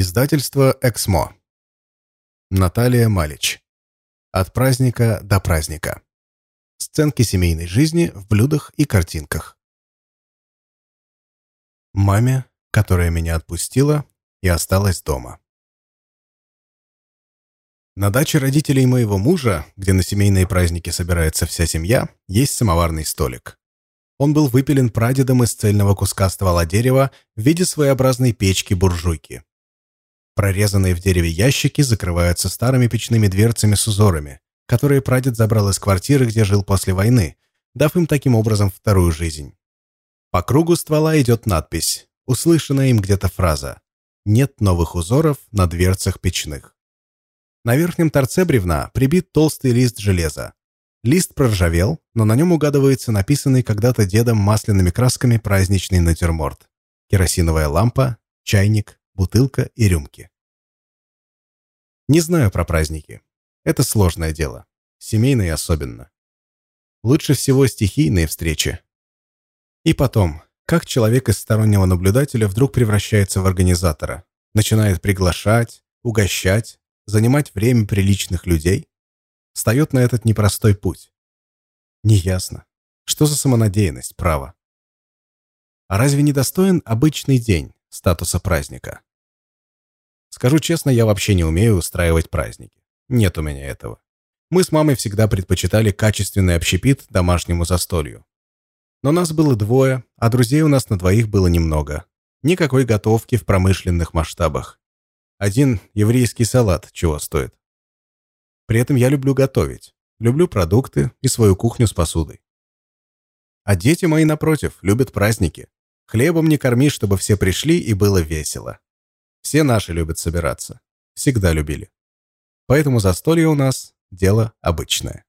Издательство «Эксмо». Наталья Малич. От праздника до праздника. Сценки семейной жизни в блюдах и картинках. Маме, которая меня отпустила и осталась дома. На даче родителей моего мужа, где на семейные праздники собирается вся семья, есть самоварный столик. Он был выпилен прадедом из цельного куска ствола дерева в виде своеобразной печки-буржуйки. Прорезанные в дереве ящики закрываются старыми печными дверцами с узорами, которые прадед забрал из квартиры, где жил после войны, дав им таким образом вторую жизнь. По кругу ствола идет надпись, услышанная им где-то фраза «Нет новых узоров на дверцах печных». На верхнем торце бревна прибит толстый лист железа. Лист проржавел, но на нем угадывается написанный когда-то дедом масляными красками праздничный натюрморт. Керосиновая лампа, чайник, бутылка и рюмки. Не знаю про праздники. Это сложное дело. Семейные особенно. Лучше всего стихийные встречи. И потом, как человек из стороннего наблюдателя вдруг превращается в организатора, начинает приглашать, угощать, занимать время приличных людей, встает на этот непростой путь. Неясно. Что за самонадеянность, право? А разве не достоин обычный день статуса праздника? Скажу честно, я вообще не умею устраивать праздники. Нет у меня этого. Мы с мамой всегда предпочитали качественный общепит домашнему застолью. Но нас было двое, а друзей у нас на двоих было немного. Никакой готовки в промышленных масштабах. Один еврейский салат чего стоит. При этом я люблю готовить. Люблю продукты и свою кухню с посудой. А дети мои, напротив, любят праздники. Хлебом не корми, чтобы все пришли и было весело. Все наши любят собираться. Всегда любили. Поэтому застолье у нас – дело обычное.